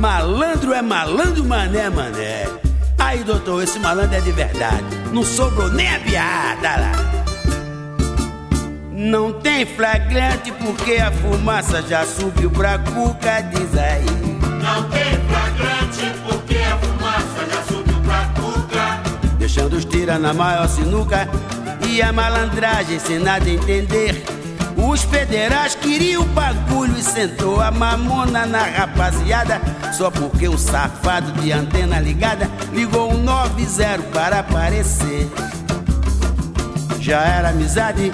Malandro é malandro, mané, é mané. Aí, doutor, esse malandro é de verdade. Não sobrou nem a piada lá. Não tem flagrante porque a fumaça já subiu pra cuca, diz aí. Não tem flagrante porque a fumaça já subiu pra cuca. Deixando os tira na maior sinuca e a malandragem sem nada entender. Os federais queriam o bagulho e sentou a mamona na rapaziada. Só porque um safado de antena ligada ligou um 90 para aparecer. Já era amizade,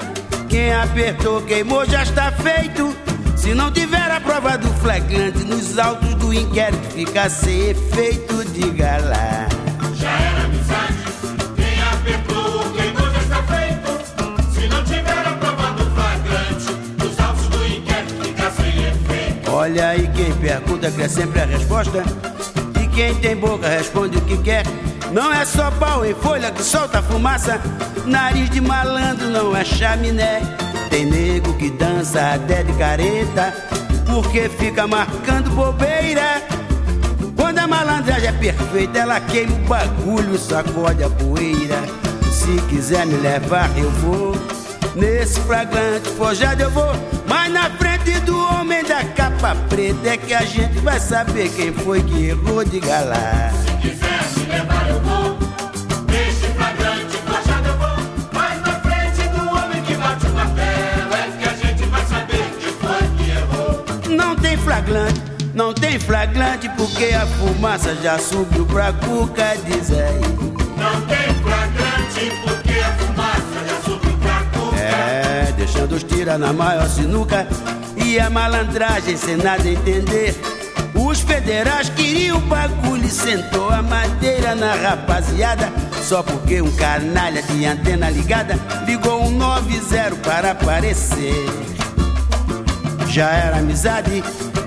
quem apertou queimou, já está feito. Se não tiver a prova do flagrante nos autos do inquérito, fica sem efeito, diga lá. Olha aí quem pergunta quer sempre a resposta. E quem tem boca responde o que quer. Não é só pau em folha que solta fumaça. Nariz de malandro não é chaminé. Tem nego que dança até de careta. Porque fica marcando bobeira. Quando a malandragem é perfeita, ela queima o bagulho, sacode a poeira. Se quiser me levar, eu vou. Nesse flagrante forjado eu vou. Mas na frente do homem da capa preta é que a gente vai saber quem foi que errou de galá. Se quiser me levar, eu vou. Neste flagrante forjado eu vou. Mas na frente do homem que bate o martelo é que a gente vai saber quem foi que errou. Não tem flagrante, não tem flagrante porque a fumaça já subiu pra cuca, diz aí. Não tem na maior sinuca e a malandragem sem nada entender. Os federais queriam bagulho e sentou a madeira na rapaziada. Só porque um canalha de antena ligada ligou um 90 para aparecer. Já era amizade,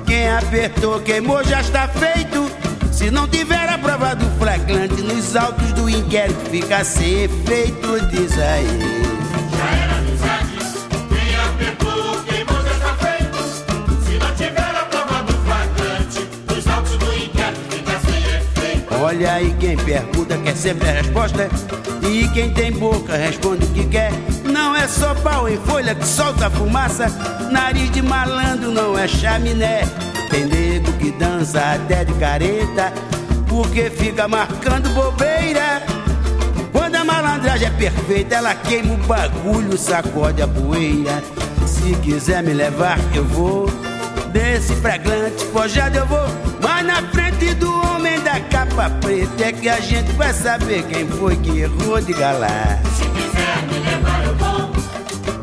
quem apertou queimou já está feito. Se não tiver a prova do flagrante nos autos do inquérito, fica sem efeito, diz aí. Pergunta quer sempre a resposta. E quem tem boca responde o que quer. Não é só pau em folha que solta fumaça. Nariz de malandro não é chaminé. Tem nego que dança até de careta. Porque fica marcando bobeira. Quando a malandragem é perfeita, ela queima o bagulho, sacode a poeira. Se quiser me levar, eu vou. Desse flagrante forjado eu vou. Na frente do homem da capa preta é que a gente vai saber quem foi que errou de galá. Se quiser me levar, eu vou.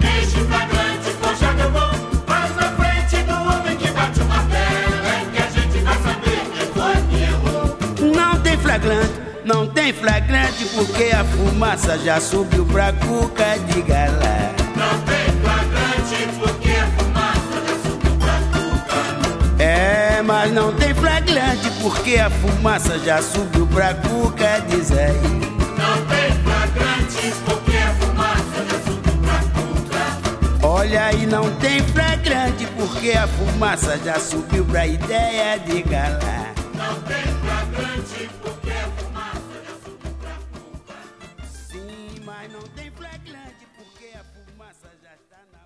Neste flagrante forjado eu vou. Mas na frente do homem que bate o martelo é que a gente vai saber quem foi que errou. Não tem flagrante, não tem flagrante porque a fumaça já subiu pra cuca de galá. Não tem flagrante porque a fumaça já subiu pra cuca. É, mas não tem flagrante tarde porque a fumaça já subiu pra cuca, diz aí. Não tem grande porque a fumaça já subiu pra cuca. Olha aí, não tem flagrante porque a fumaça já subiu pra ideia de galá. Não tem flagrante porque a fumaça já subiu pra cuca. Sim, mas não tem flagrante porque a fumaça já está na